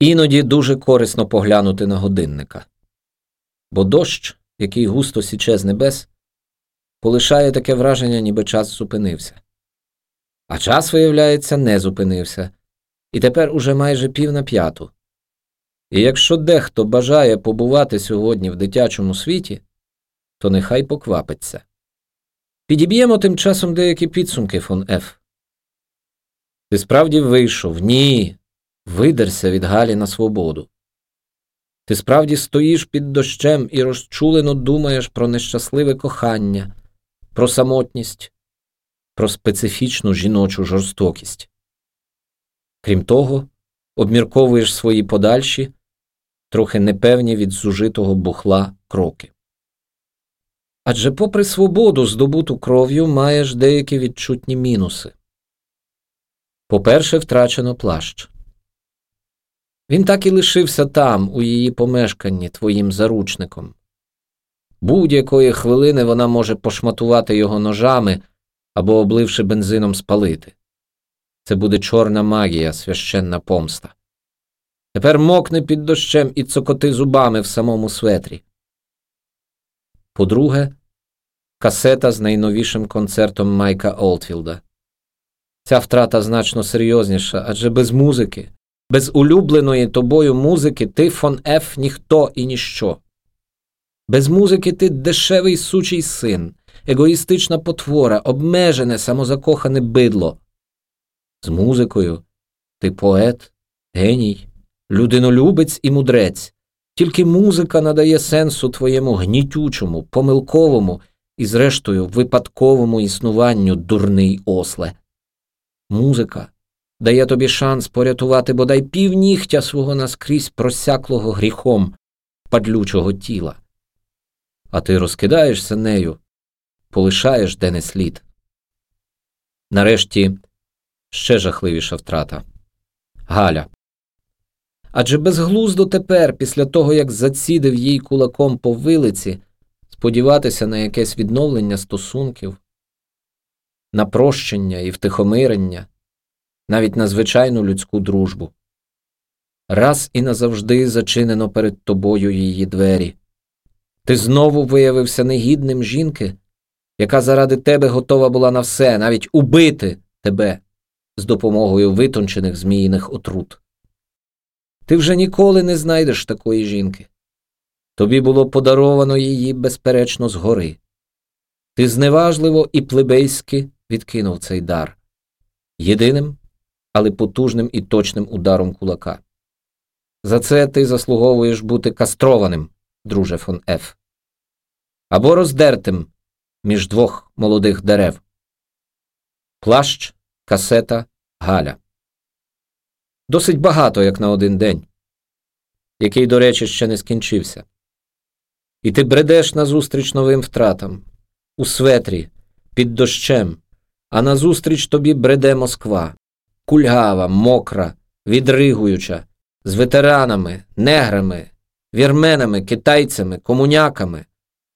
Іноді дуже корисно поглянути на годинника, бо дощ, який густо січе з небес, полишає таке враження, ніби час зупинився. А час, виявляється, не зупинився, і тепер уже майже пів на п'яту. І якщо дехто бажає побувати сьогодні в дитячому світі, то нехай поквапиться. Підіб'ємо тим часом деякі підсумки фон Ф. Ти справді вийшов, ні. Видерся від Галі на свободу. Ти справді стоїш під дощем і розчулено думаєш про нещасливе кохання, про самотність, про специфічну жіночу жорстокість. Крім того, обмірковуєш свої подальші, трохи непевні від зужитого бухла кроки. Адже, попри свободу, здобуту кров'ю, маєш деякі відчутні мінуси. По-перше, втрачено плащ. Він так і лишився там, у її помешканні, твоїм заручником. Будь-якої хвилини вона може пошматувати його ножами або, обливши бензином, спалити. Це буде чорна магія, священна помста. Тепер мокне під дощем і цокоти зубами в самому светрі. По-друге, касета з найновішим концертом Майка Олдфілда. Ця втрата значно серйозніша, адже без музики, без улюбленої тобою музики ти фон Еф ніхто і ніщо. Без музики ти дешевий сучий син, егоїстична потвора, обмежене, самозакохане бидло. З музикою ти поет, геній, людинолюбець і мудрець. Тільки музика надає сенсу твоєму гнітючому, помилковому і, зрештою, випадковому існуванню дурний осле. Музика дає тобі шанс порятувати бодай півнігтя свого наскрізь просяклого гріхом падлючого тіла. А ти розкидаєшся нею, полишаєш де не слід. Нарешті ще жахливіша втрата Галя. Адже безглуздо тепер, після того, як зацідив їй кулаком по вилиці, сподіватися на якесь відновлення стосунків, на прощення і втихомирення, навіть на звичайну людську дружбу. Раз і назавжди зачинено перед тобою її двері. Ти знову виявився негідним жінки, яка заради тебе готова була на все, навіть убити тебе з допомогою витончених зміїних отрут. Ти вже ніколи не знайдеш такої жінки. Тобі було подаровано її, безперечно, згори. Ти зневажливо і плебейськи відкинув цей дар єдиним, але потужним і точним ударом кулака. За це ти заслуговуєш бути кастрованим, друже фон Ф. Або роздертим між двох молодих дерев. Плащ, касета, Галя. Досить багато, як на один день, який, до речі, ще не скінчився. І ти бредеш назустріч новим втратам у светрі, під дощем, а назустріч тобі бреде Москва, кульгава, мокра, відригуюча, з ветеранами, неграми, вірменами, китайцями, комуняками,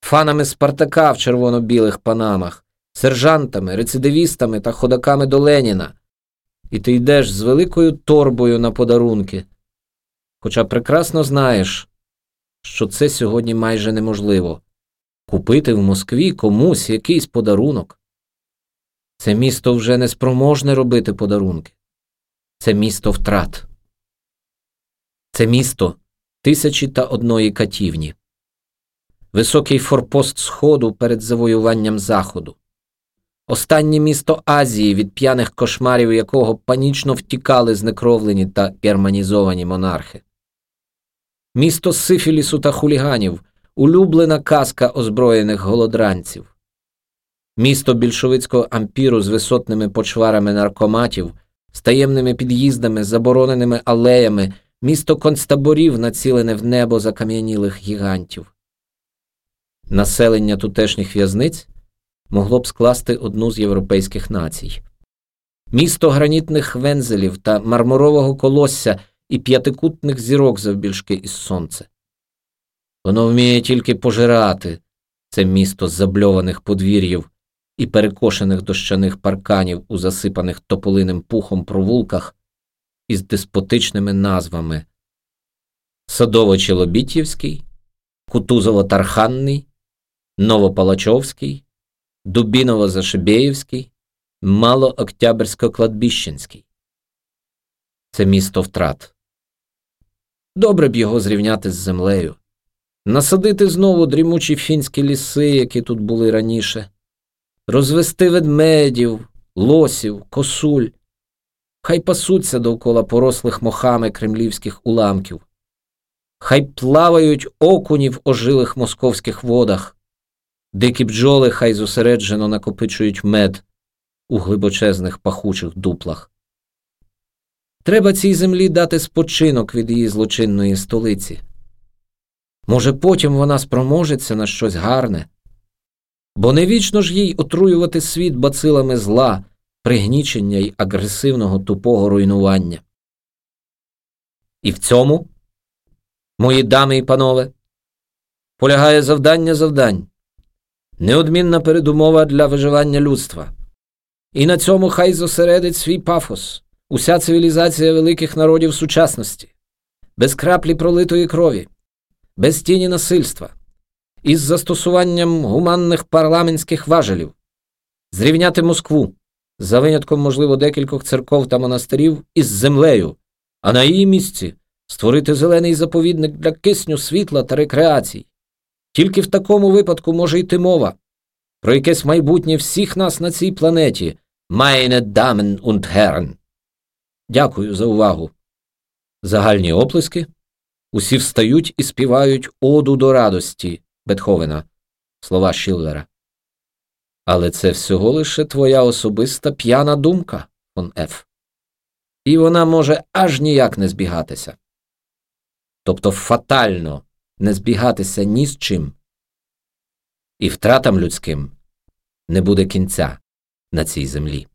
фанами Спартака в червоно-білих панамах, сержантами, рецидивістами та ходаками до Леніна. І ти йдеш з великою торбою на подарунки, хоча прекрасно знаєш, що це сьогодні майже неможливо. Купити в Москві комусь якийсь подарунок. Це місто вже не спроможне робити подарунки, це місто втрат, це місто тисячі та одної катівні, високий форпост Сходу перед завоюванням Заходу. Останнє місто Азії, від п'яних кошмарів якого панічно втікали знекровлені та германізовані монархи. Місто сифілісу та хуліганів, улюблена казка озброєних голодранців, місто більшовицького ампіру з висотними почварами наркоматів, з таємними під'їздами, забороненими алеями, місто концтаборів, націлене в небо закам'янілих гігантів. Населення тутешніх в'язниць могло б скласти одну з європейських націй. Місто гранітних вензелів та мармурового колосся і п'ятикутних зірок завбільшки із сонце. Воно вміє тільки пожирати це місто забльованих подвір'їв і перекошених дощаних парканів у засипаних тополиним пухом провулках із деспотичними назвами Садово-Челобітєвський, Кутузово-Тарханний, Новопалачовський, Дубіново-Зашибєєвський, Малооктябрсько-Кладбіщенський. Це місто втрат. Добре б його зрівняти з землею, насадити знову дрімучі фінські ліси, які тут були раніше, розвести ведмедів, лосів, косуль, хай пасуться довкола порослих мохами кремлівських уламків, хай плавають окуні в ожилих московських водах, дикі бджоли хай зосереджено накопичують мед у глибочезних пахучих дуплах. Треба цій землі дати спочинок від її злочинної столиці. Може, потім вона спроможеться на щось гарне, бо не вічно ж їй отруювати світ бацилами зла, пригнічення й агресивного тупого руйнування. І в цьому, мої дами і панове, полягає завдання завдань, неодмінна передумова для виживання людства. І на цьому хай зосередить свій пафос, уся цивілізація великих народів сучасності, без краплі пролитої крові, без тіні насильства, із застосуванням гуманних парламентських важелів, зрівняти Москву, за винятком, можливо, декількох церков та монастирів, із землею, а на її місці створити зелений заповідник для кисню, світла та рекреацій. Тільки в такому випадку може йти мова про якесь майбутнє всіх нас на цій планеті, Meine Damen und Herren. Дякую за увагу. Загальні оплески. Усі встають і співають оду до радості Бетховена, слова Шіллера. Але це всього лише твоя особиста п'яна думка, фон Ф. І вона може аж ніяк не збігатися. Тобто фатально не збігатися ні з чим. І втратам людським не буде кінця на цій землі.